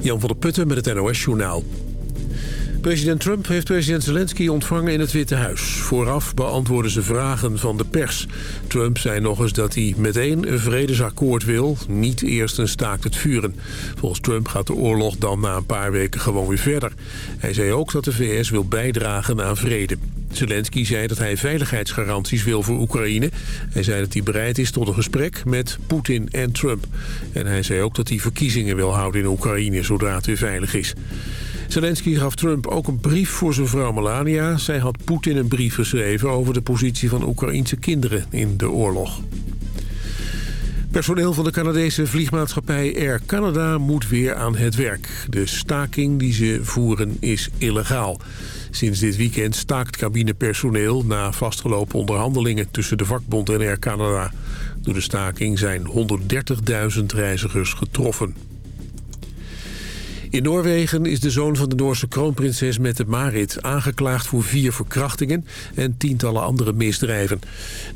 Jan van der Putten met het NOS-journaal. President Trump heeft president Zelensky ontvangen in het Witte Huis. Vooraf beantwoorden ze vragen van de pers. Trump zei nog eens dat hij meteen een vredesakkoord wil, niet eerst een staakt het vuren. Volgens Trump gaat de oorlog dan na een paar weken gewoon weer verder. Hij zei ook dat de VS wil bijdragen aan vrede. Zelensky zei dat hij veiligheidsgaranties wil voor Oekraïne. Hij zei dat hij bereid is tot een gesprek met Poetin en Trump. En hij zei ook dat hij verkiezingen wil houden in Oekraïne zodra het weer veilig is. Zelensky gaf Trump ook een brief voor zijn vrouw Melania. Zij had Poetin een brief geschreven over de positie van Oekraïense kinderen in de oorlog. Personeel van de Canadese vliegmaatschappij Air Canada moet weer aan het werk. De staking die ze voeren is illegaal. Sinds dit weekend staakt cabinepersoneel na vastgelopen onderhandelingen tussen de vakbond en Air Canada. Door de staking zijn 130.000 reizigers getroffen. In Noorwegen is de zoon van de Noorse kroonprinses Mette Marit aangeklaagd voor vier verkrachtingen en tientallen andere misdrijven.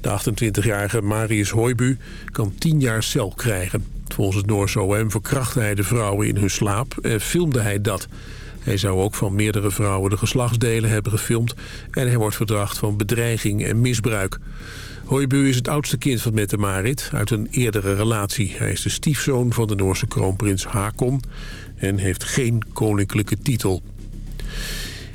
De 28-jarige Marius Hoibu kan 10 jaar cel krijgen. Volgens het Noorse OM verkrachtte hij de vrouwen in hun slaap en filmde hij dat. Hij zou ook van meerdere vrouwen de geslachtsdelen hebben gefilmd... en hij wordt verdacht van bedreiging en misbruik. Hoibu is het oudste kind van Mette Marit uit een eerdere relatie. Hij is de stiefzoon van de Noorse kroonprins Hakon en heeft geen koninklijke titel.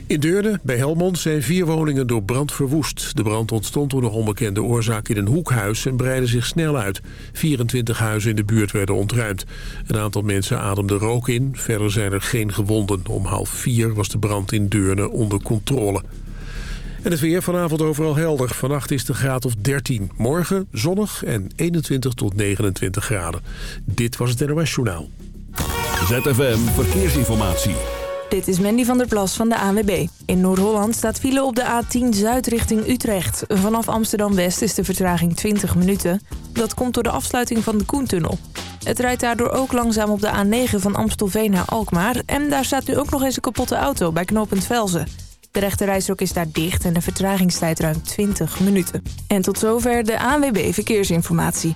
In Deurne, bij Helmond, zijn vier woningen door brand verwoest. De brand ontstond door nog onbekende oorzaak in een hoekhuis en breidde zich snel uit. 24 huizen in de buurt werden ontruimd. Een aantal mensen ademden rook in, verder zijn er geen gewonden. Om half vier was de brand in Deurne onder controle. En het weer vanavond overal helder. Vannacht is de graad of 13. Morgen zonnig en 21 tot 29 graden. Dit was het NOS Journaal. ZFM Verkeersinformatie. Dit is Mandy van der Plas van de ANWB. In Noord-Holland staat file op de A10 Zuid richting Utrecht. Vanaf Amsterdam-West is de vertraging 20 minuten. Dat komt door de afsluiting van de Koentunnel. Het rijdt daardoor ook langzaam op de A9 van Amstelveen naar Alkmaar. En daar staat nu ook nog eens een kapotte auto bij knooppunt Velzen. De rechterrijstrook is daar dicht en de vertragingstijd ruim 20 minuten. En tot zover de ANWB Verkeersinformatie.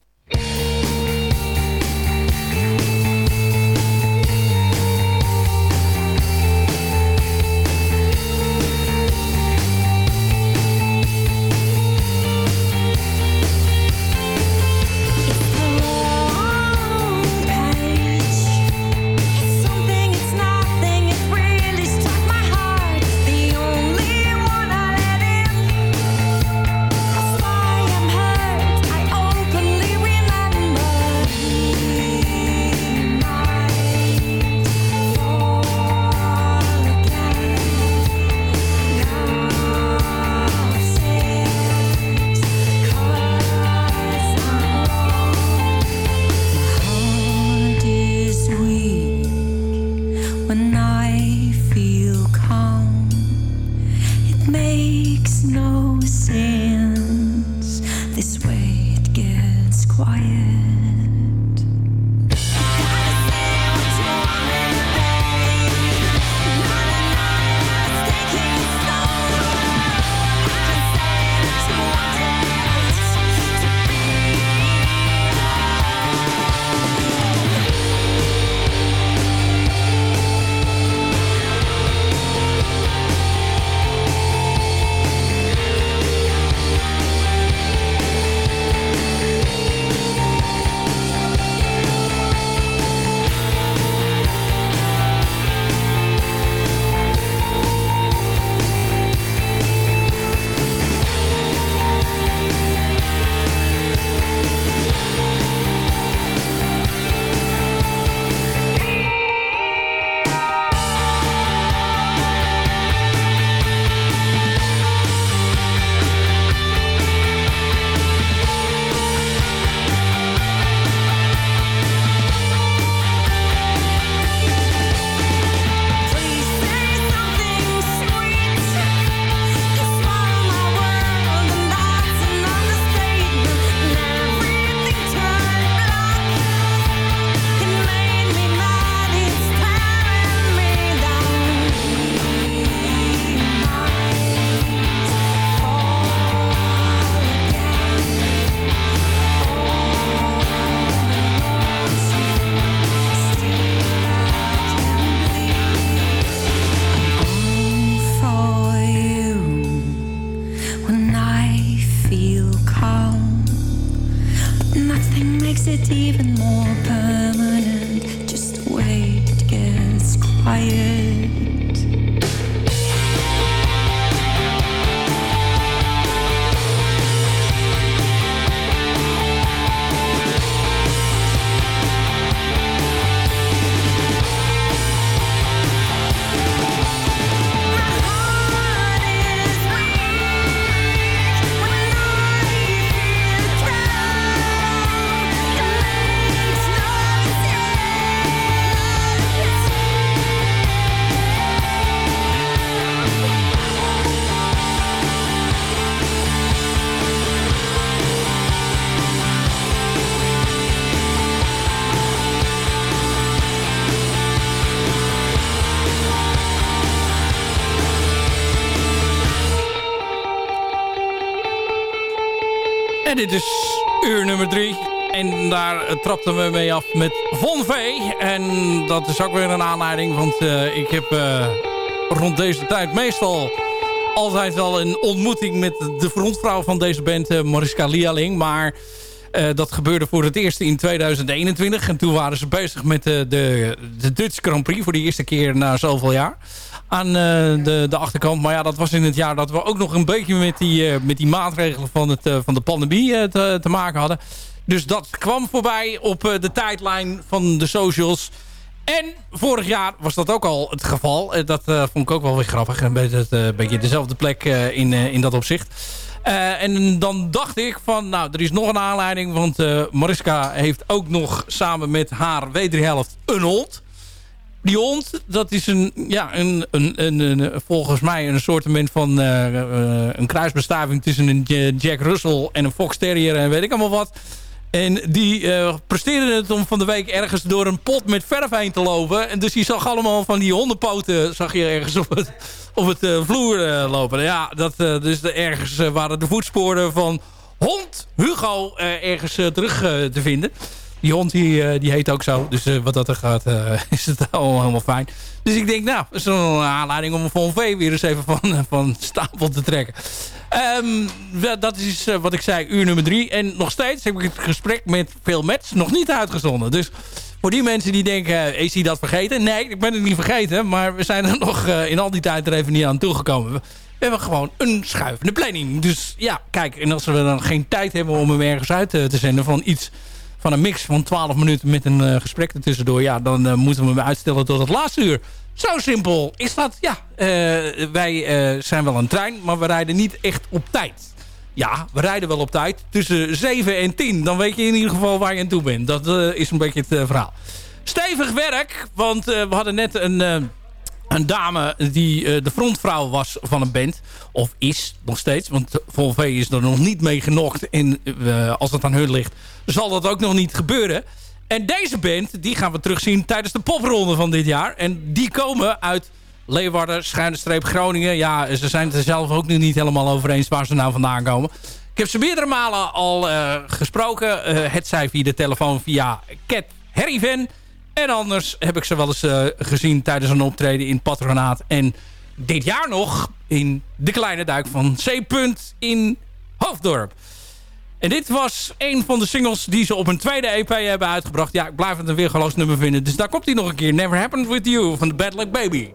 Dit is uur nummer drie. En daar trapten we mee af met Von V. En dat is ook weer een aanleiding. Want uh, ik heb uh, rond deze tijd meestal altijd al een ontmoeting met de frontvrouw van deze band, uh, Mariska Lialing. Maar dat gebeurde voor het eerst in 2021. En toen waren ze bezig met de, de Dutch Grand Prix voor de eerste keer na zoveel jaar aan uh, de, de achterkant. Maar ja, dat was in het jaar dat we ook nog een beetje met die, uh, met die maatregelen van, het, uh, van de pandemie te, te, maken hadden. Dus dat kwam voorbij op de tijdlijn van de socials. En vorig jaar was dat ook al het geval. dat vond ik ook wel weer grappig. Een beetje, beetje dezelfde plek in, in dat opzicht. en dan dacht ik van, nou, er is nog een aanleiding. Want Mariska heeft ook nog samen met haar wederhelft een hond. Die hond, dat is een, ja, een, een, een, volgens mij een soort van uh, uh, een kruisbestaving tussen een Jack Russell en een Fox Terrier en weet ik allemaal wat. En die uh, presteerde het om van de week ergens door een pot met verf heen te lopen. En dus die zag allemaal van die hondenpoten zag je ergens op het, op het vloer lopen. Ja, dat, dus ergens waren de voetsporen van hond Hugo ergens terug te vinden. Die hond die, eh, die heet ook zo. Dus uh, wat dat er gaat, uh, is het allemaal helemaal fijn. Dus ik denk, nou, is een aanleiding om een V weer eens even van, van stapel te trekken. Um, dat is wat ik zei, uur nummer drie. En nog steeds heb ik het gesprek met veel Mets nog niet uitgezonden. Dus voor die mensen die denken, is hij dat vergeten? Nee, ik ben het niet vergeten. Maar we zijn er nog in al die tijd er even niet aan toegekomen. We hebben gewoon een schuivende planning. Dus ja, kijk, en als we dan geen tijd hebben om hem ergens uit te zenden van iets van een mix van 12 minuten met een uh, gesprek ertussendoor... ja, dan uh, moeten we hem uitstellen tot het laatste uur. Zo simpel is dat. Ja, uh, wij zijn wel een trein, maar we rijden niet echt op tijd. Ja, we rijden wel op tijd. Tussen 7 en 10. Dan weet je in ieder geval waar je aan toe bent. Dat is een beetje het verhaal. Stevig werk, want we hadden net een, een dame die de frontvrouw was van een band. Of is nog steeds, want Vol V is er nog niet mee genokt. En als het aan hun ligt, zal dat ook nog niet gebeuren. En deze band, die gaan we terugzien tijdens de popronde van dit jaar. En die komen uit Leeuwarden, schuine streep Groningen. Ja, ze zijn het er zelf ook nu niet helemaal over eens waar ze nou vandaan komen. Ik heb ze meerdere malen al uh, gesproken. Uh, het zij via de telefoon via Cat Harryven. En anders heb ik ze wel eens uh, gezien tijdens een optreden in Patronaat. En dit jaar nog in de kleine duik van C. in Hoofddorp. En dit was een van de singles die ze op een tweede EP hebben uitgebracht. Ja, ik blijf het een weergeloos nummer vinden. Dus daar komt hij nog een keer. Never Happened With You van de Bad Luck Baby.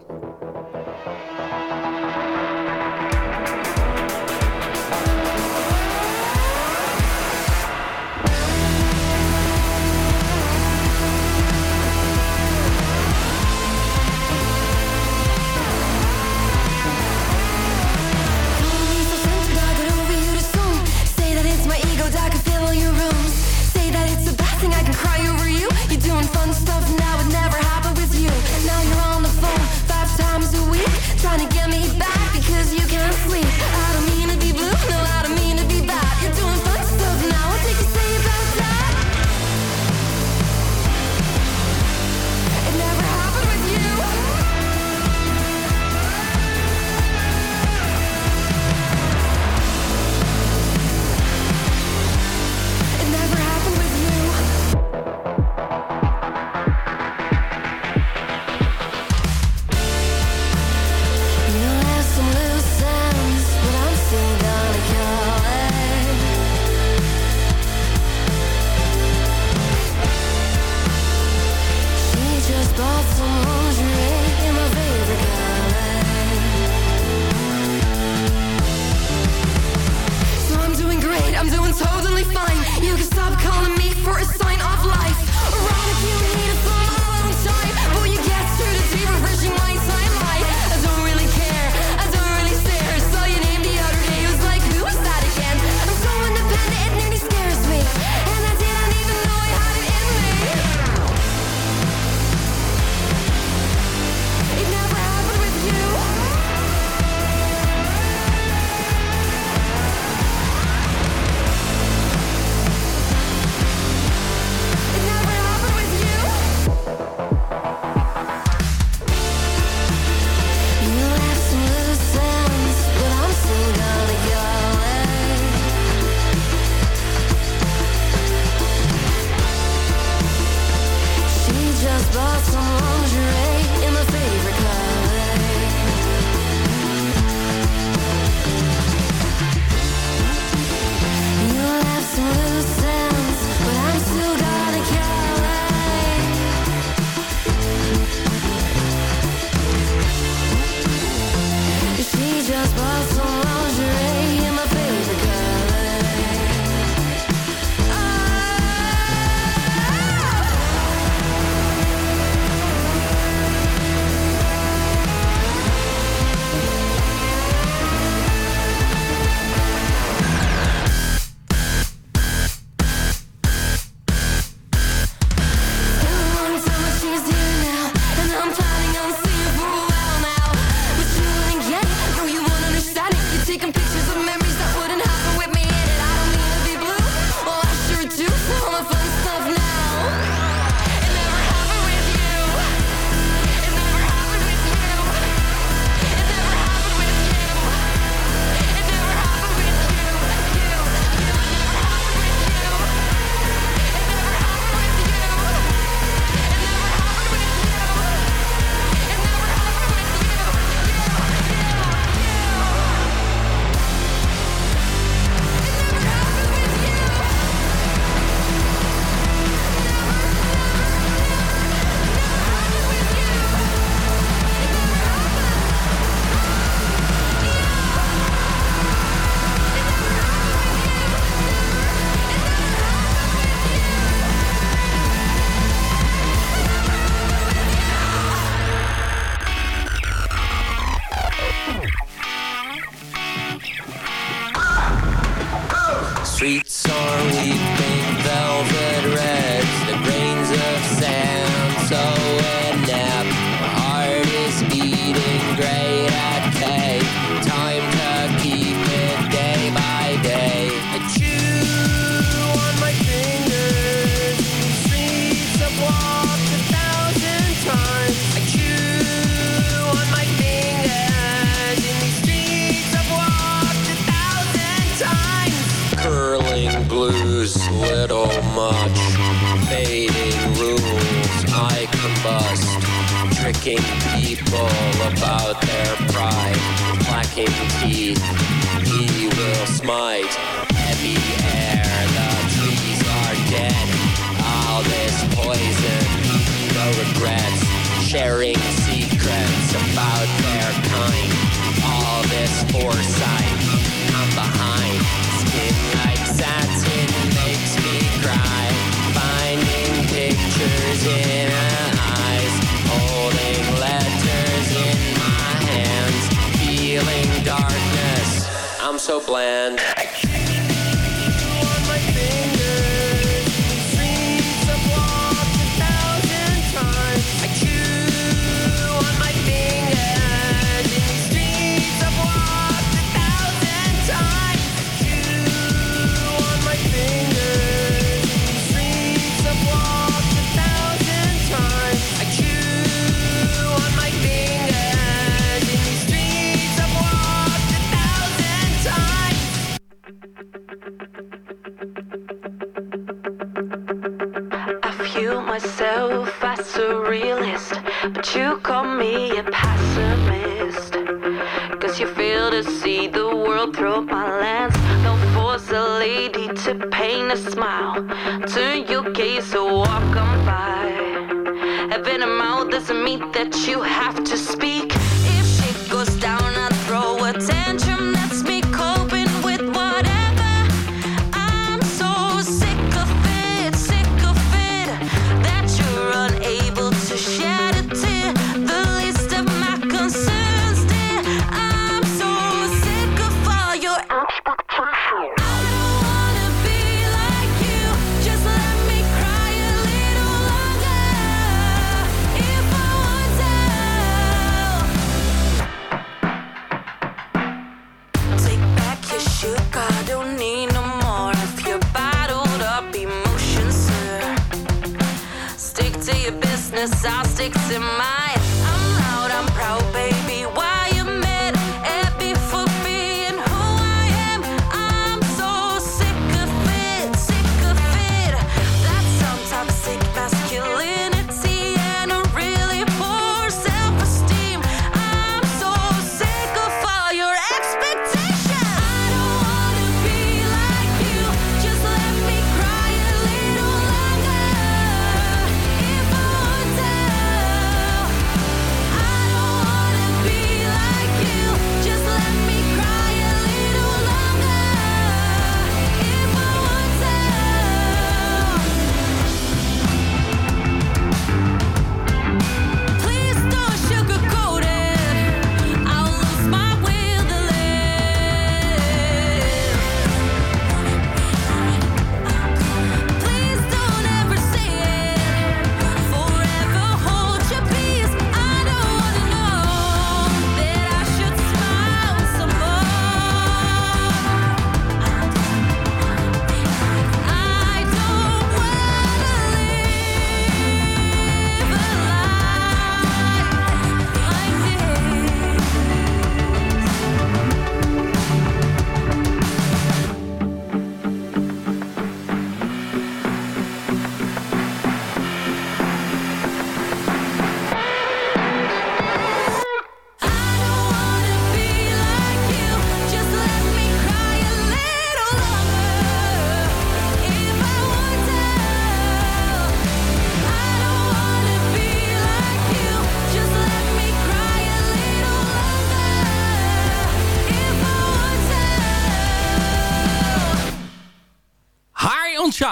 so bland.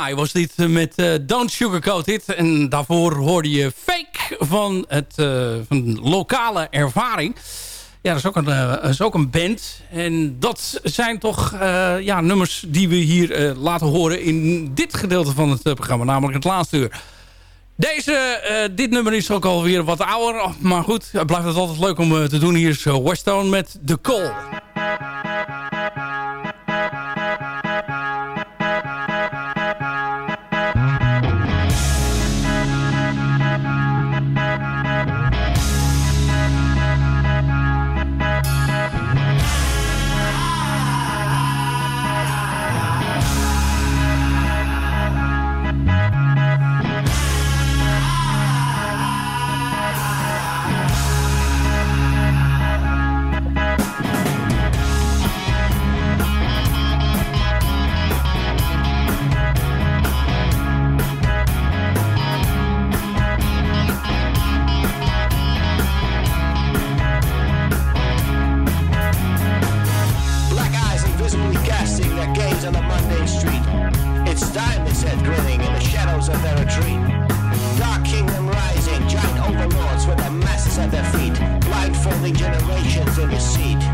Sky was dit eh, met eh, Don't Sugarcoat It. En daarvoor hoorde je Fake van, het, eh, van lokale ervaring. Ja, dat is ook een, is ook een band. En dat zijn toch ja, nummers die we hier laten horen in dit gedeelte van het programma. Namelijk het laatste uur. Deze, dit nummer is ook alweer wat ouder. Maar goed, het blijft het altijd leuk om te doen. Hier is Westone met The Call. Diamonds, head grinning in the shadows of their retreat. Dark kingdom rising, giant overlords with the masses at their feet, blindfolding generations in the seat.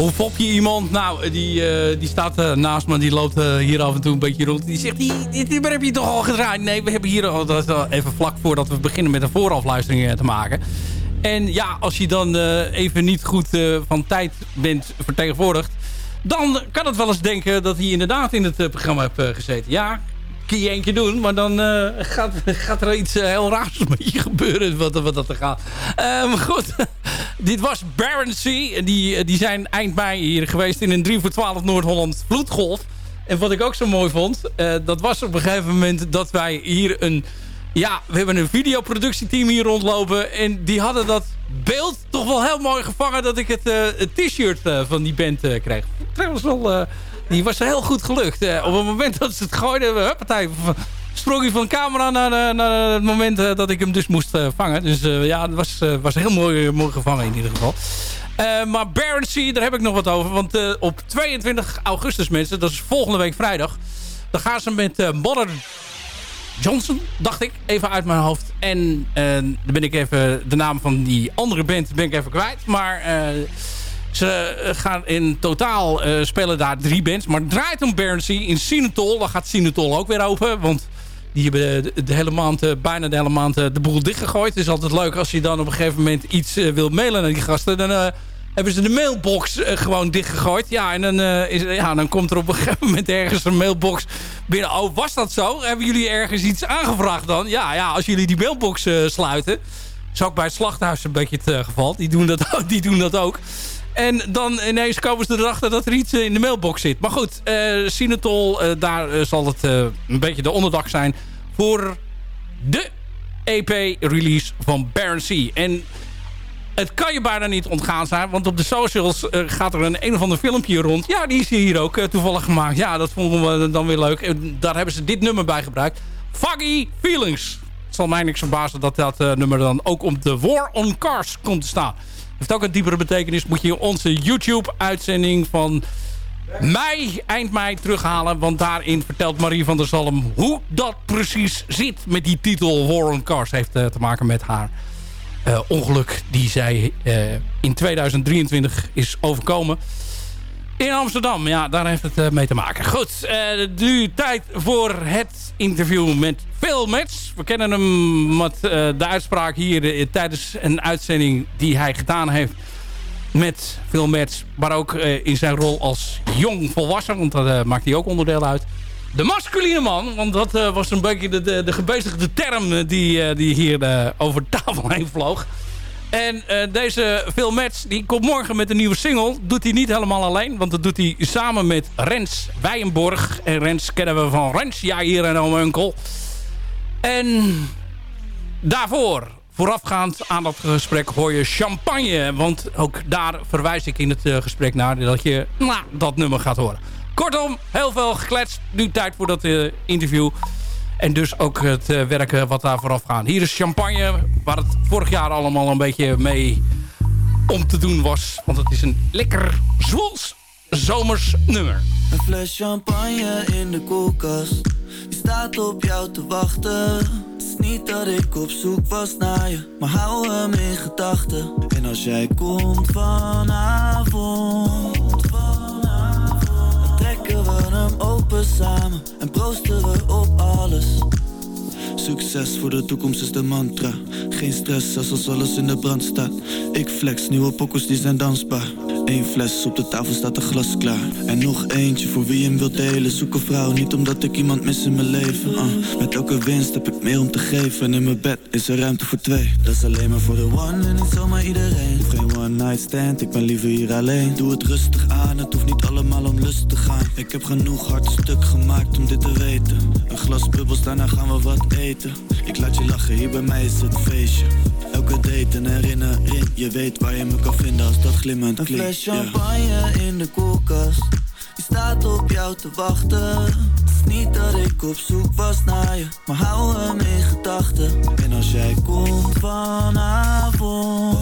Hoe fop je iemand? Nou, die, eh, die staat uh, naast me. Die loopt hier af en toe een beetje rond. Die zegt, die, dit nummer heb je toch al gedraaid? Nee, we hebben hier al, dat even vlak voordat we beginnen met een voorafluistering te maken. En ja, als je dan even niet goed van tijd bent vertegenwoordigd... dan kan het wel eens denken dat hij inderdaad in het programma heeft gezeten. Ja, kun je doen. Maar dan uh, gaat, gaat er iets uh, heel raars met je gebeuren. Wat, wat dat er gaat. Uh, goed. Dit was Baron C. Die, die zijn eind mei hier geweest in een 3 voor 12 Noord-Holland vloedgolf. En wat ik ook zo mooi vond. dat was op een gegeven moment dat wij hier een... Ja, we hebben een videoproductieteam hier rondlopen. En die hadden dat beeld toch wel heel mooi gevangen... dat ik het, het t-shirt van die band kreeg. Trouwens wel die was heel goed gelukt. Uh, op het moment dat ze het gooiden, sprong hij van camera naar, naar het moment uh, dat ik hem dus moest uh, vangen. Dus ja, het was, was heel mooi, mooi gevangen in ieder geval. maar Baron Sea, daar heb ik nog wat over. Want op 22 augustus, mensen, dat is volgende week vrijdag... dan gaan ze met Modern Johnson, dacht ik, even uit mijn hoofd. En dan ben ik even de naam van die andere band ben ik even kwijt. Maar ze eh, gaan in totaal uh, spelen daar drie bands. Maar draait om Bernsey in Sinatol. Dan gaat Sinatol ook weer open. Want die hebben de, hele maand, eh, bijna de hele maand de boel dichtgegooid. Het is altijd leuk als je dan op een gegeven moment iets wil mailen naar die gasten. Dan hebben ze de mailbox gewoon dichtgegooid. Ja, en dan, is, ja, dan komt er op een gegeven moment ergens een mailbox binnen. Oh, was dat zo? Hebben jullie ergens iets aangevraagd dan? Ja, ja als jullie die mailbox sluiten... is ook bij het slachthuis een beetje het geval. Die doen dat, die doen dat ook. En dan ineens komen ze erachter dat er iets in de mailbox zit. Maar goed, uh, Sinatol, uh, daar uh, zal het een beetje de onderdak zijn voor de EP-release van Baron C. En het kan je bijna niet ontgaan zijn, want op de socials gaat er een een of ander filmpje rond. Ja, die is hier ook toevallig gemaakt. Ja, dat vonden we dan weer leuk. En daar hebben ze dit nummer bij gebruikt. Foggy Feelings. Het zal mij niks verbazen dat dat nummer dan ook op de War on Cars komt te staan heeft ook een diepere betekenis. Moet je onze YouTube-uitzending van mei, eind mei terughalen. Want daarin vertelt Marie van der Zalm hoe dat precies zit met die titel War on Cars. Heeft uh, te maken met haar uh, ongeluk die zij uh, in 2023 is overkomen. In Amsterdam, ja, daar heeft het uh, mee te maken. Goed, uh, nu tijd voor het interview met Phil Metz. We kennen hem met uh, de uitspraak hier tijdens een uitzending die hij gedaan heeft met Phil Metz. Maar ook in zijn rol als jong volwassen, want daar maakt hij ook onderdeel uit. De masculine man, want dat was een beetje de, de, de gebezigde term die, die hier over tafel heen vloog. En uh, deze Phil Metz die komt morgen met een nieuwe single. Doet hij niet helemaal alleen. Want dat doet hij samen met Rens Wijenborg. En Rens kennen we van Rens. Ja, hier en oom. En daarvoor, voorafgaand aan dat gesprek, hoor je champagne. Want ook daar verwijs ik in het uh, gesprek naar. Dat je nou, dat nummer gaat horen. Kortom, heel veel gekletst. Nu tijd voor dat uh, interview. En dus ook het uh, werk wat daar vooraf gaat. Hier is champagne, waar het vorig jaar allemaal een beetje mee om te doen was. Want het is een lekker zwoels zomers nummer. Een fles champagne in de koelkast. Die staat op jou te wachten. Het is niet dat ik op zoek was naar je. Maar hou hem in gedachten. En als jij komt vanavond open samen en proosten we op alles. Succes voor de toekomst is de mantra. Geen stress als alles in de brand staat. Ik flex, nieuwe pokkels die zijn dansbaar. Eén fles, op de tafel staat een glas klaar. En nog eentje voor wie hem wil delen. Zoek een vrouw, niet omdat ik iemand mis in mijn leven. Uh, met elke winst heb ik meer om te geven. En in mijn bed is er ruimte voor twee. Dat is alleen maar voor de one en niet zomaar iedereen. Geen one night stand, ik ben liever hier alleen. Doe het rustig aan, het hoeft niet allemaal om lust te gaan. Ik heb genoeg hard stuk gemaakt om dit te weten. Een glas bubbels, daarna gaan we wat eten. Ik laat je lachen, hier bij mij is het feestje. Elke date een herinnering, je weet waar je me kan vinden als dat glimmend klinkt. Een fles champagne in de koelkast, die staat op jou te wachten. Het is niet dat ik op zoek was naar je, maar hou hem in gedachten. En als jij komt vanavond,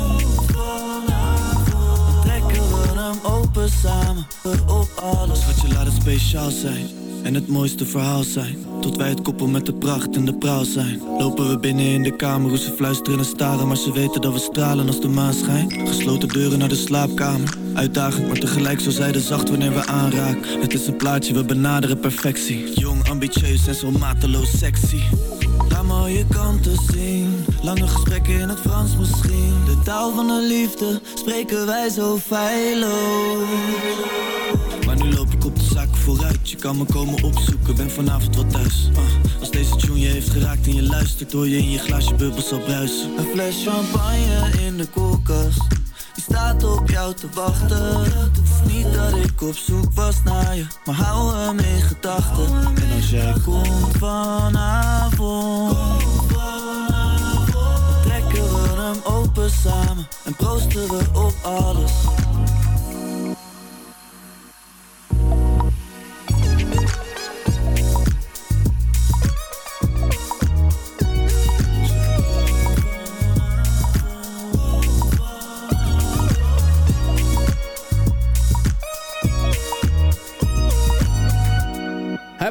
dan trekken we hem open samen. Op alles wat je laat het speciaal zijn en het mooiste verhaal zijn. Tot wij het koppel met de pracht en de praal zijn. Lopen we binnen in de kamer, hoe ze fluisteren en staren. Maar ze weten dat we stralen als de maan schijnt. Gesloten deuren naar de slaapkamer. Uitdagend, maar tegelijk zo zijde zacht wanneer we aanraken. Het is een plaatje, we benaderen perfectie. Jong, ambitieus en zo mateloos sexy. Laat mooie kanten zien. Lange gesprekken in het Frans misschien. De taal van de liefde spreken wij zo feilloos. Vooruit. Je kan me komen opzoeken, ben vanavond wel thuis. Ah, als deze tune je heeft geraakt en je luistert, hoor je in je glaasje bubbels al bruisen. Een fles champagne in de koelkast. Die staat op jou te wachten. Niet dat ik op zoek was naar je, maar hou hem in gedachten. En als jij komt vanavond, trekken we hem open samen en proosten we op alles.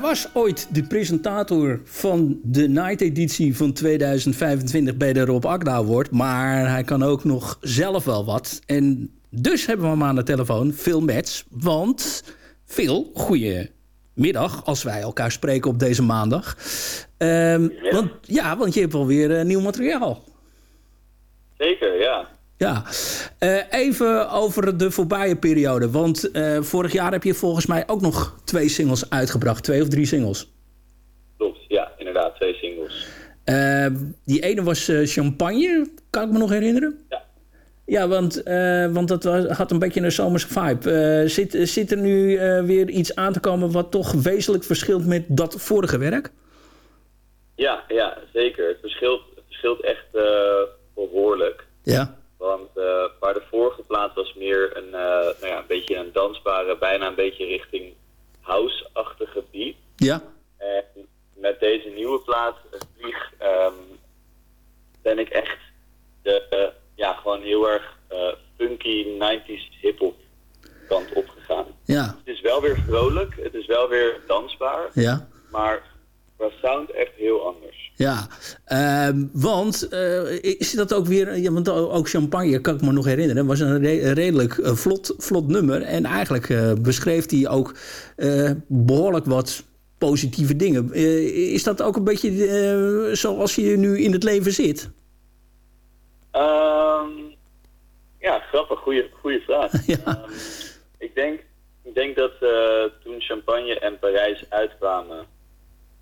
Was ooit de presentator van de Night editie van 2025 bij de Rob Akda Award. Maar hij kan ook nog zelf wel wat. En dus hebben we hem aan de telefoon, Phil Metz. Want Phil, goedemiddag als wij elkaar spreken op deze maandag. Ehm, Want, ja, want je hebt alweer uh, nieuw materiaal. Zeker, ja. Ja, uh, even over de voorbije periode. Want uh, vorig jaar heb je volgens mij ook nog twee singles uitgebracht. Twee of drie singles. Klopt, ja, inderdaad, twee singles. Uh, die ene was Champagne, kan ik me nog herinneren? Ja. Ja, want, want dat was, had een beetje een zomerse vibe. zit, zit er nu weer iets aan te komen wat toch wezenlijk verschilt met dat vorige werk? Ja, ja zeker. Het verschilt, het verschilt echt behoorlijk. Ja. Want uh, waar de vorige plaat was meer een, uh, nou ja, een beetje een dansbare, bijna een beetje richting house-achtige beat. Ja. En met deze nieuwe plaat, Vlieg, um, ben ik echt de, ja, gewoon heel erg funky 90s hip-hop kant opgegaan. Ja. Het is wel weer vrolijk, het is wel weer dansbaar. Ja. Maar qua sound echt heel anders. Ja, uh, want uh, is dat ook weer... Ja, want ook Champagne, kan ik me nog herinneren... was een re redelijk uh, vlot, vlot nummer. En eigenlijk uh, beschreef hij ook behoorlijk wat positieve dingen. is dat ook een beetje zoals je nu in het leven zit? Um, ja, grappig. Goeie, goeie vraag. ja. um, ik, denk, ik denk dat toen Champagne en Parijs uitkwamen...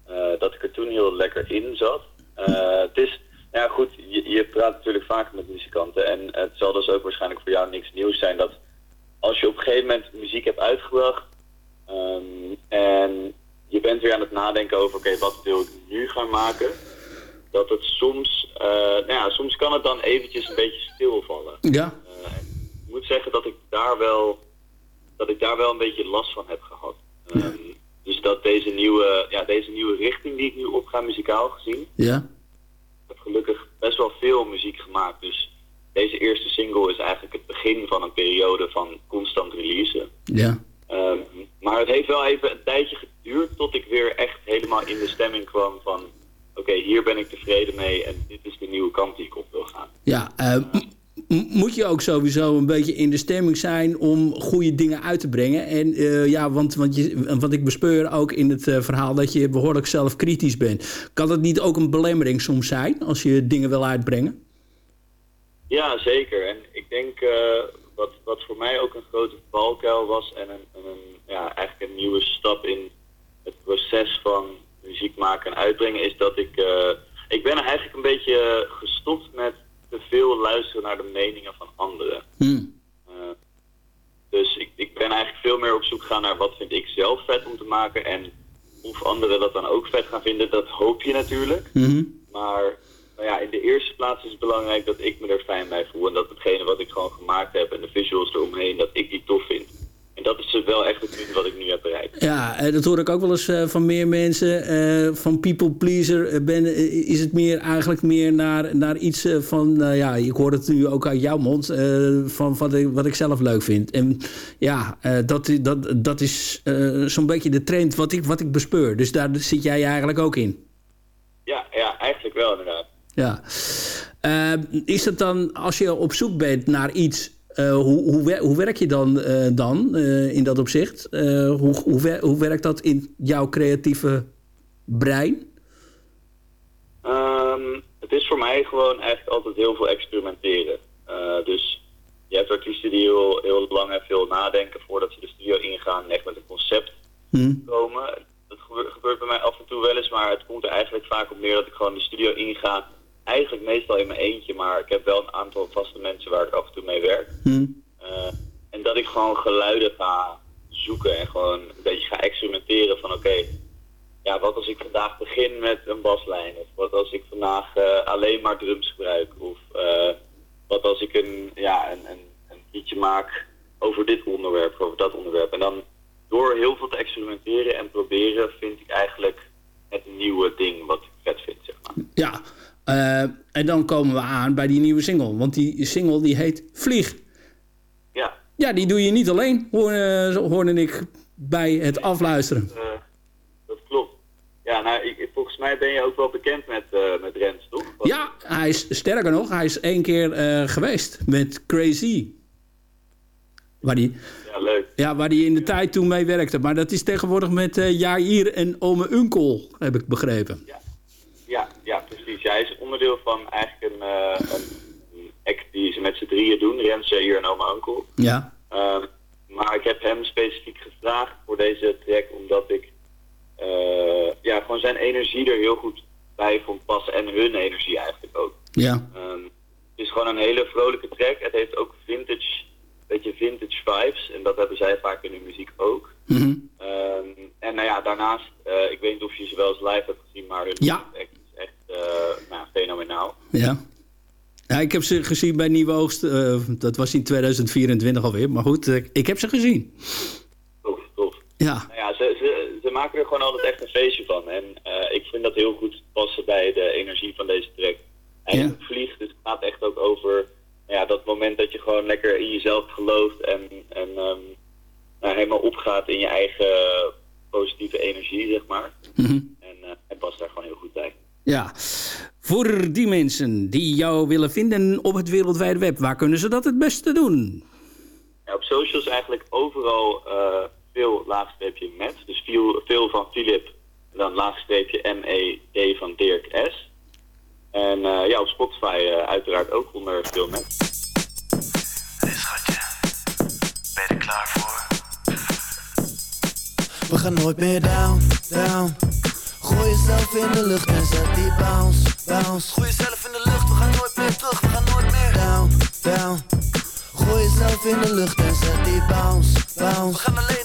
Uh, dat ik er toen heel lekker in zat. Uh, het is, ja goed, je, je, praat natuurlijk vaker met muzikanten en het zal dus ook waarschijnlijk voor jou niks nieuws zijn dat als je op een gegeven moment muziek hebt uitgebracht um, en je bent weer aan het nadenken over oké, okay, wat wil ik nu gaan maken, dat het soms, uh, nou ja, soms kan het dan eventjes een beetje stilvallen. Ja. ik moet zeggen dat ik daar wel, dat ik daar wel een beetje last van heb gehad. Um, dus dat deze nieuwe, ja, deze nieuwe richting die ik nu opga, muzikaal gezien. Ja. Ik heb gelukkig best wel veel muziek gemaakt. Dus deze eerste single is eigenlijk het begin van een periode van constant releasen. Ja. Um, maar het heeft wel even een tijdje geduurd tot ik weer echt helemaal in de stemming kwam van... Oké, okay, hier ben ik tevreden mee en dit is de nieuwe kant die ik op wil gaan. Ja, uh, moet je ook sowieso een beetje in de stemming zijn om goede dingen uit te brengen. En uh, ja, want, want, je, want ik bespeur ook in het uh, verhaal dat je behoorlijk zelf kritisch bent. Kan dat niet ook een belemmering soms zijn als je dingen wil uitbrengen? Ja, zeker. En ik denk uh, wat, wat voor mij ook een grote valkuil was en een, een, ja, eigenlijk een nieuwe stap in het proces van muziek maken en uitbrengen is dat ik... ik ben eigenlijk een beetje gestopt met te veel luisteren naar de meningen van anderen. Hmm. Uh, dus ik, ik ben eigenlijk veel meer op zoek gegaan naar wat vind ik zelf vet om te maken. En of anderen dat dan ook vet gaan vinden, dat hoop je natuurlijk. Mm-hmm. Maar nou ja, in de eerste plaats is het belangrijk dat ik me er fijn bij voel. En dat hetgene wat ik gewoon gemaakt heb en de visuals eromheen, dat ik die tof vind. Dat is wel echt het wat ik nu heb bereikt. Ja, eh, dat hoor ik ook wel eens eh, van meer mensen. Eh, van people pleaser ben, is het meer eigenlijk meer naar, naar iets van... nou ja, ik hoor het nu ook uit jouw mond. van wat ik, wat ik zelf leuk vind. En ja, dat, dat, dat is zo'n beetje de trend wat ik, wat ik bespeur. Dus daar zit jij eigenlijk ook in. Ja, ja eigenlijk wel inderdaad. Ja. Is het dan, als je op zoek bent naar iets... eh, hoe, hoe, hoe werk je dan, eh, dan eh, in dat opzicht? Hoe, hoe, wer- hoe werkt dat in jouw creatieve brein? Ehm, het is voor mij gewoon eigenlijk altijd heel veel experimenteren. Dus je hebt artiesten die heel, heel lang en veel nadenken voordat ze de studio ingaan en echt met een concept Hm. komen. Dat gebeurt, gebeurt bij mij af en toe wel eens, maar het komt er eigenlijk vaak op neer dat ik gewoon de studio inga. Eigenlijk meestal in mijn eentje, maar ik heb wel een aantal vaste mensen waar ik af en toe mee werk. Hm. Eh, en dat ik gewoon geluiden ga zoeken en gewoon een beetje ga experimenteren van oké, ja, wat als ik vandaag begin met een baslijn? Of wat als ik vandaag eh, alleen maar drums gebruik? Of eh, wat als ik een, ja, een, een, een liedje maak over dit onderwerp, of over dat onderwerp? En dan door heel veel te experimenteren en proberen vind ik eigenlijk het nieuwe ding wat ik vet vind, zeg maar. Ja, eh, en dan komen we aan bij die nieuwe single. Want die single die heet Vlieg. Ja, Ja, die doe je niet alleen, eh, hoorde ik bij het afluisteren. eh, dat klopt. Ja, nou, ik, volgens mij ben je ook wel bekend met, met Rens, toch? Ja, hij is sterker nog, hij is één keer geweest met Crazy. Waar die, Ja, leuk. ja, waar die in de tijd toen mee werkte. Maar dat is tegenwoordig met Jair en Ome Unkel, heb ik begrepen. Ja, onderdeel van eigenlijk een, eh, een act die ze met z'n drieën doen. Rens, hier en oma Uncle. Ja. Ehm, maar ik heb hem specifiek gevraagd voor deze track omdat ik eh, ja, gewoon zijn energie er heel goed bij vond passen. En hun energie eigenlijk ook. Ja. Ehm, het is gewoon een hele vrolijke track. Het heeft ook vintage, beetje vintage vibes. En dat hebben zij vaak in hun muziek ook. Mhm. Ehm, en nou ja, daarnaast, eh, ik weet niet of je ze wel eens live hebt gezien, maar hun Ja. act is echt eh, nou, fenomenaal. Ja. ja. Ik heb ze gezien bij Nieuwe Oogst. eh, dat was in 2024 alweer. Maar goed, eh, ik heb ze gezien. Tof, tof. Ja. Nou ja, ze, ze, ze maken er gewoon altijd echt een feestje van. En eh, ik vind dat heel goed passen bij de energie van deze track. Eigenlijk vliegt, dus het gaat echt ook over ja, dat moment dat je gewoon lekker in jezelf gelooft en, en ehm, nou, helemaal opgaat in je eigen positieve energie, zeg maar. Mhm. En hij past daar gewoon heel goed bij. Ja. Voor die mensen die jou willen vinden op het wereldwijde web, waar kunnen ze dat het beste doen? Ja, op socials eigenlijk overal uh, veel laagstreepje met. Dus veel, veel van Philip, en dan laagstreepje M-E-D van Dirk S. En uh, ja, op Spotify uh, uiteraard ook onder veel met. Hey schatje, ben je er klaar voor? We gaan nooit meer down, down. Gooi jezelf in de lucht en zet die bounce, bounce. Gooi jezelf in de lucht, we gaan nooit meer terug, we gaan nooit meer down, down. Gooi jezelf in de lucht en zet die bounce, bounce. We gaan alleen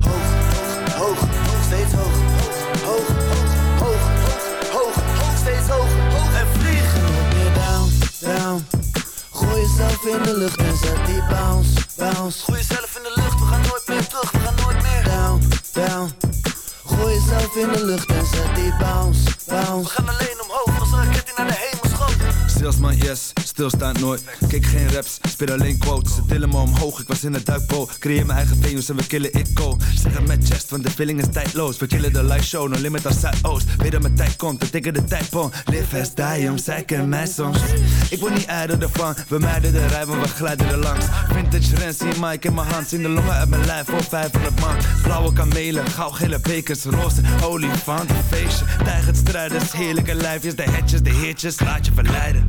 Hoog, hoog, hoog, steeds hoog. Hoog, hoog, hoog, hoog, hoog, steeds hoog, hoog en vliegen. Meer down, down. Gooi jezelf in de lucht en zet die bounce, bounce. Gooi jezelf in de lucht, we gaan nooit meer terug, we gaan nooit meer down, down. Gooi jezelf in de lucht en zet die bounce, bounce. We gaan alleen omhoog als een raket die naar de hemel Stilsman, yes, stilstaat nooit. Kijk geen raps, speel alleen quotes. Ze tillen me omhoog, ik was in het duikboot. Creëer mijn eigen venues en we killen it go. Zeg het met chest, want de feeling is tijdloos. We killen de live show, no limit als Zuidoost. Weet dat mijn tijd komt, we tikken de tijdpon. Live as die, om kennen mij soms. Ik word niet ijdel ervan, we mijden de rij, maar we glijden er langs. Vintage Rens, zie Mike in mijn hand. Zien de longen uit mijn lijf voor 500 man. Blauwe kamelen, gauwgele bekers, roze olifant, een feestje. Tijgerstrijders, heerlijke lijfjes, de hetjes, de heertjes, laat je verleiden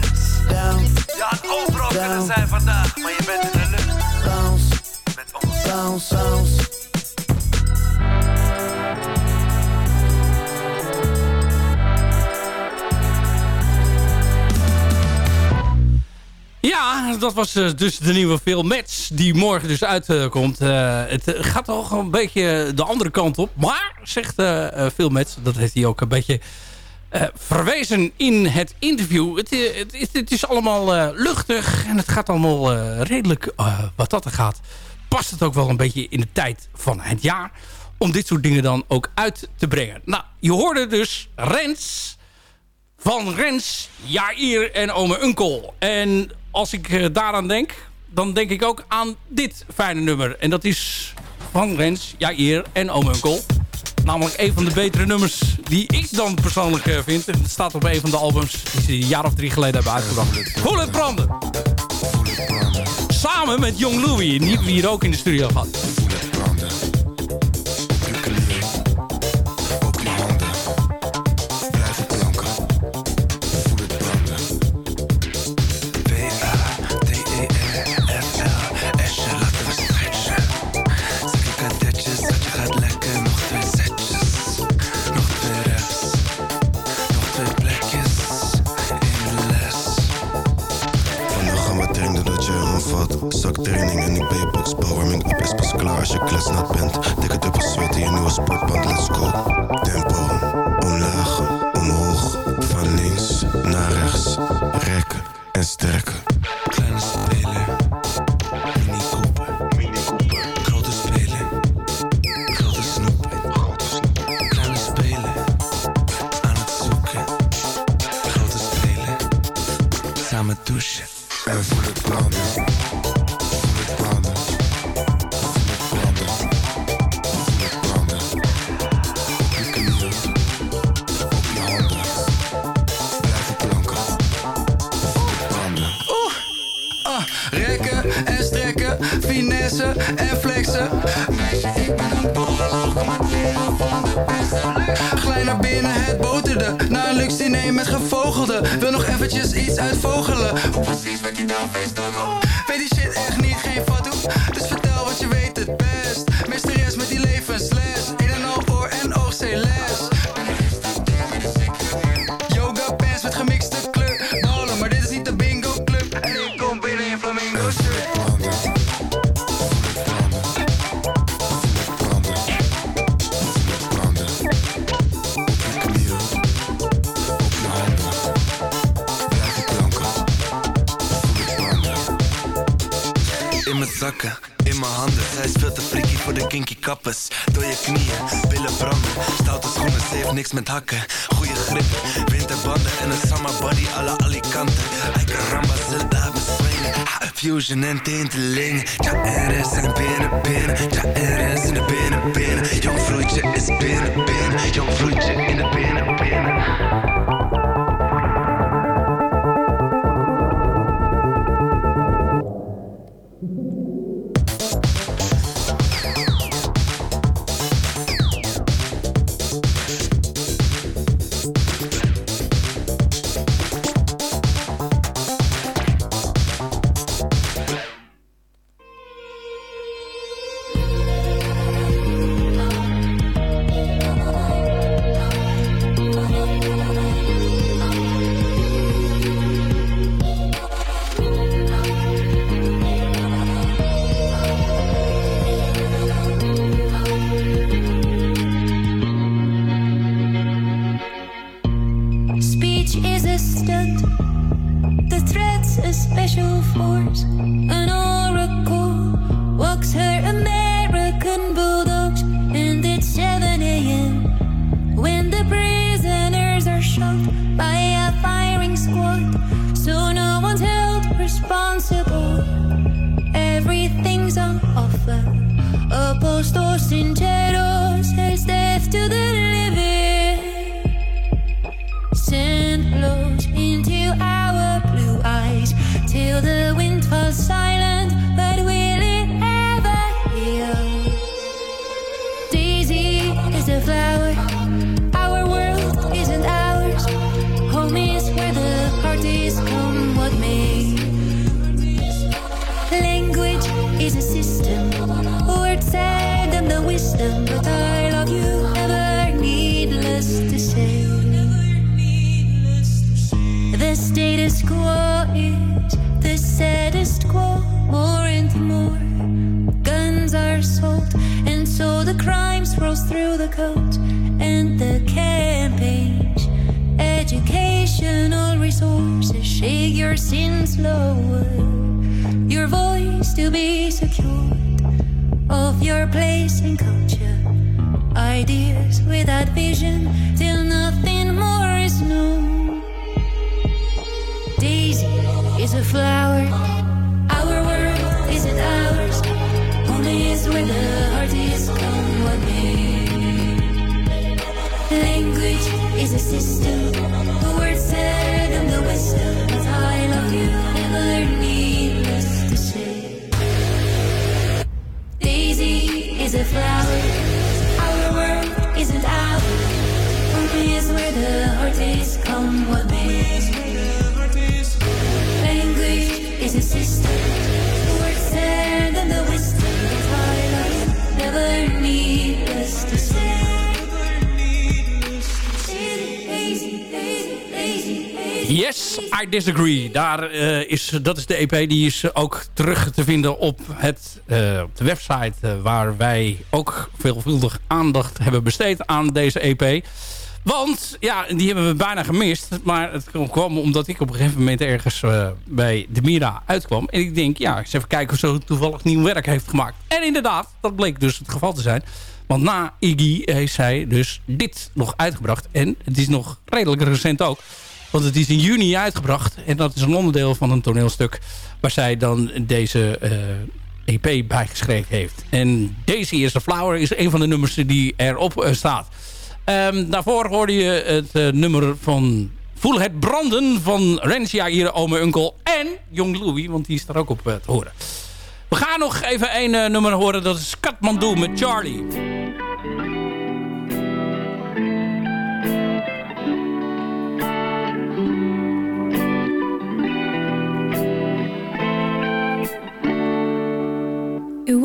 Je had overal kunnen zijn vandaag, maar je bent in de lucht. bounce, Met ons. bounce, bounce. Ja, dat was eh, dus de nieuwe film Match, die morgen dus uitkomt. Eh, het eh, gaat toch een beetje de andere kant op. Maar, zegt uh, Metz, dat heeft hij ook een beetje eh, verwezen in het interview. Het, eh, het, is- het is allemaal eh, luchtig en het gaat allemaal redelijk wat dat er gaat. Past het ook wel een beetje in de tijd van het jaar om dit soort dingen dan ook uit te brengen. Nou, je hoorde dus Rens van Rens, Jair en ome Unkel. En als ik daaraan denk, dan denk ik ook aan dit fijne nummer. En dat is van Rens, Jair en ome Unkel. Namelijk een van de betere nummers die ik dan persoonlijk eh, vind. En het staat op een van de albums die ze een jaar of drie geleden hebben uitgebracht. Voel het branden. Samen met Jong Louie, die we hier ook in de studio gehad. En tinteling. Ja, er is in de binnen, binnen. Ja, er is in de binnen, binnen. Jong vloeitje is binnen, binnen. Jong vloeitje in de binnen, binnen. To be secured of your place in culture. Ideas without vision till nothing more is known. Daisy is a flower. Our world isn't ours. Only is where the heart is come what. Language is a system. The words said and the wisdom. But I love you. Never needless is a flower. Our world isn't. Only is where the heart is come what may. Language is a system. Yes, I disagree. Daar, eh, is, dat is de EP. Die is ook terug te vinden op, het, eh, op de website... eh, waar wij ook veelvuldig aandacht hebben besteed aan deze EP. Want, ja, die hebben we bijna gemist. Maar het kwam omdat ik op een gegeven moment ergens bij de Mira uitkwam. En ik denk, ja, eens even kijken of ze toevallig nieuw werk heeft gemaakt. En inderdaad, dat bleek dus het geval te zijn. Want na Iggy heeft zij dus dit nog uitgebracht. En het is nog redelijk recent ook. Want het is in juni uitgebracht. En dat is een onderdeel van een toneelstuk... waar zij dan deze eh, EP bijgeschreven heeft. En Daisy is Flower is een van de nummers die erop eh, staat. Ehm, daarvoor hoorde je het eh, nummer van Voel het branden van Rencia, hier ome Unkel en Jong Louis, want die is daar ook op te horen. We gaan nog even één nummer horen, dat is Katmandu met Charlie.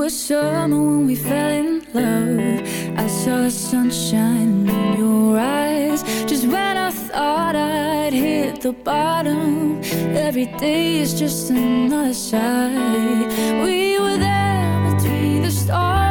Was summer when we fell in love. I saw the sunshine in your eyes. Just when I thought I'd hit the bottom, every day is just another sigh. We were there between the stars,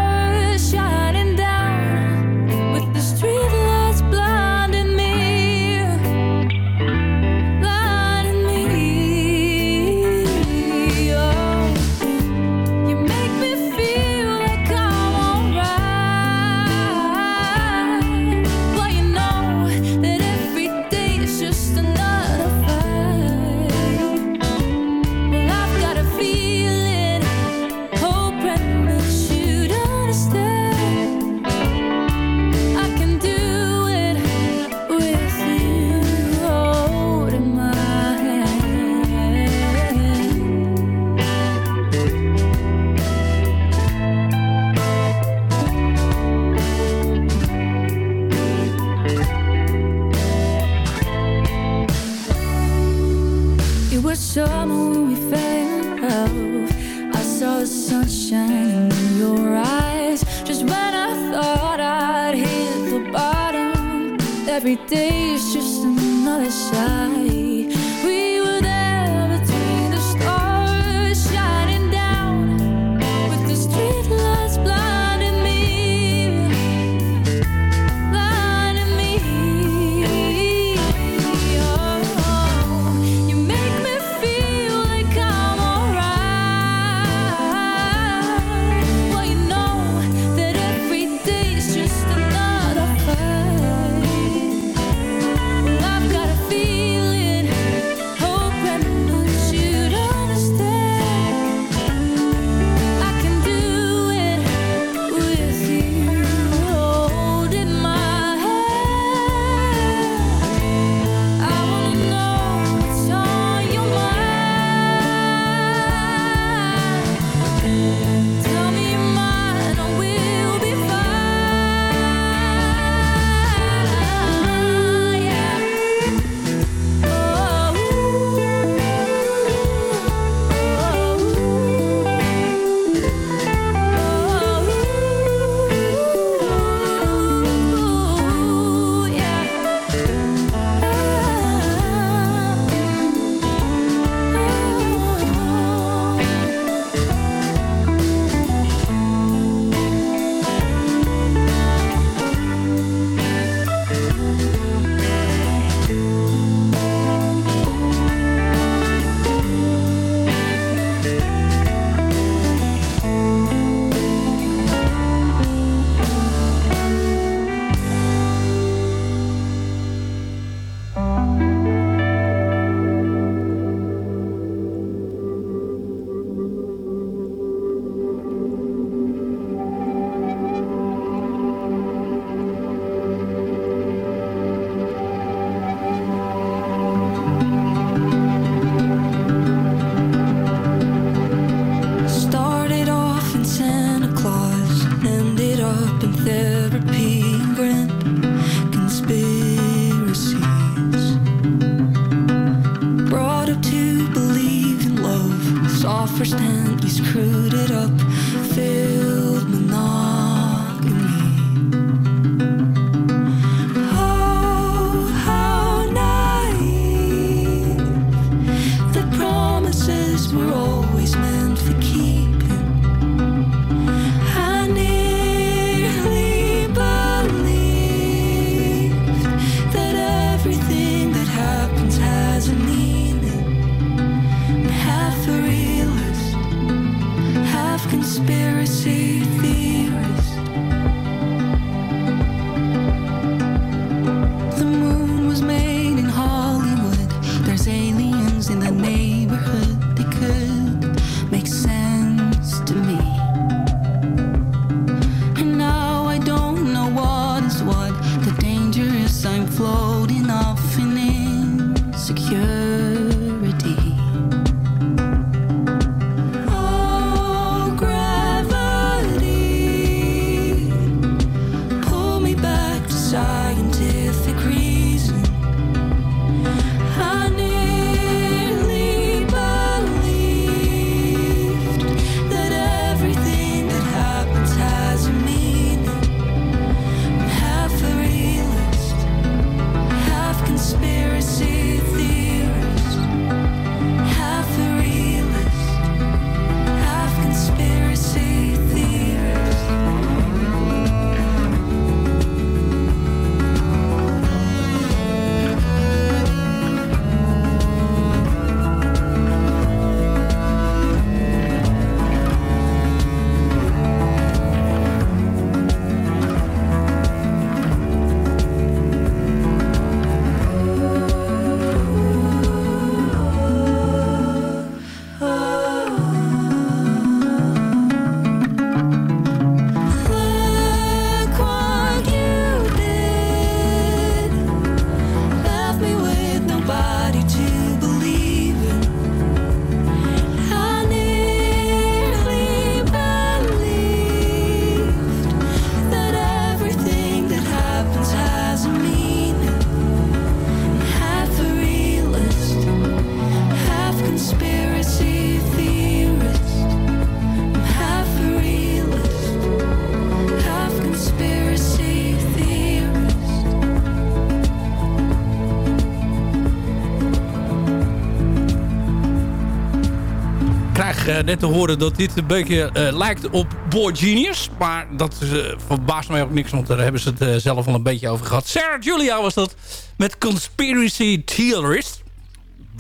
Eh, net te horen dat dit een beetje eh, lijkt op Boy Genius. Maar dat eh, verbaast mij ook niks, want daar hebben ze het zelf al een beetje over gehad. Sarah Julia was dat met Conspiracy Theorist.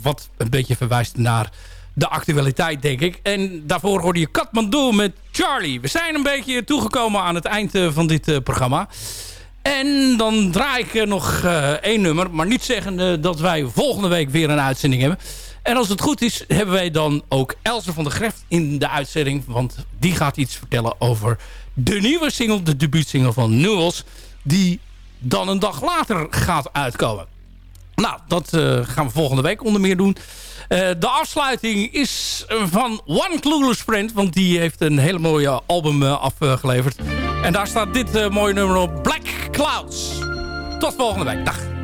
Wat een beetje verwijst naar de actualiteit, denk ik. En daarvoor hoorde je Katmandu met Charlie. We zijn een beetje toegekomen aan het eind van dit programma. En dan draai ik nog één nummer. Maar niet zeggen dat wij volgende week weer een uitzending hebben. En als het goed is, hebben wij dan ook Elze van der Greft in de uitzending. Want die gaat iets vertellen over de nieuwe single, de debuutsingle van Newells. Die dan een dag later gaat uitkomen. Nou, dat eh, gaan we volgende week onder meer doen. Eh, de afsluiting is van One Clueless Friend. Want die heeft een hele mooie album eh, afgeleverd. En daar staat dit mooie nummer op. Black Clouds. Tot volgende week. Dag.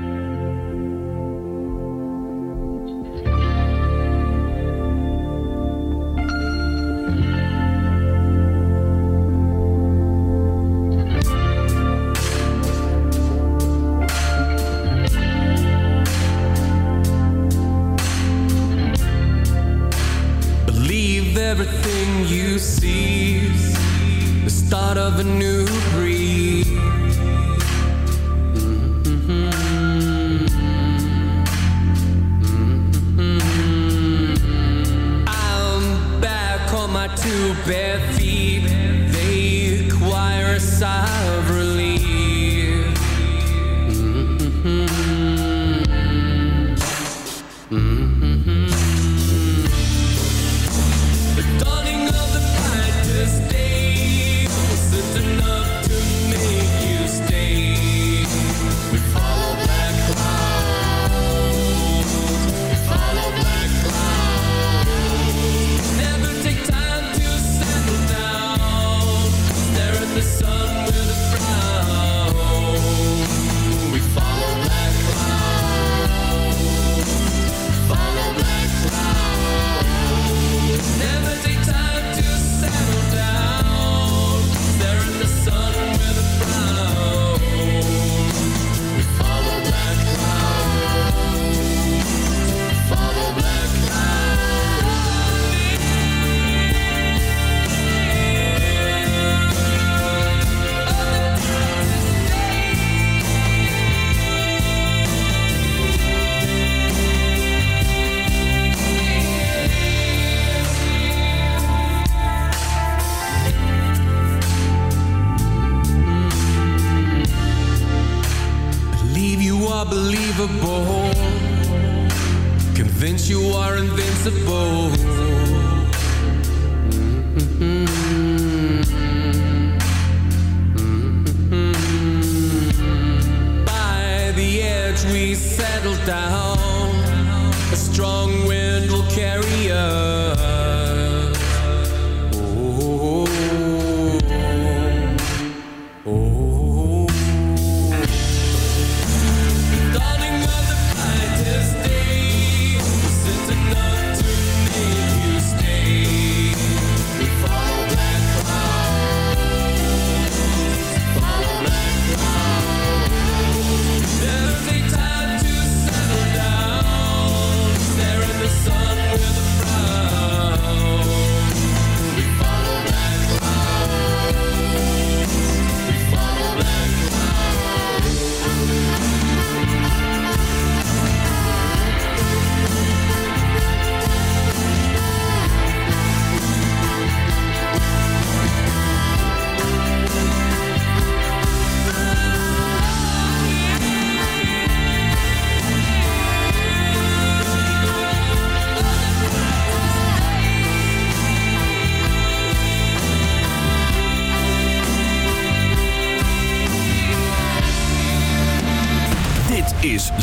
Convince you are invincible.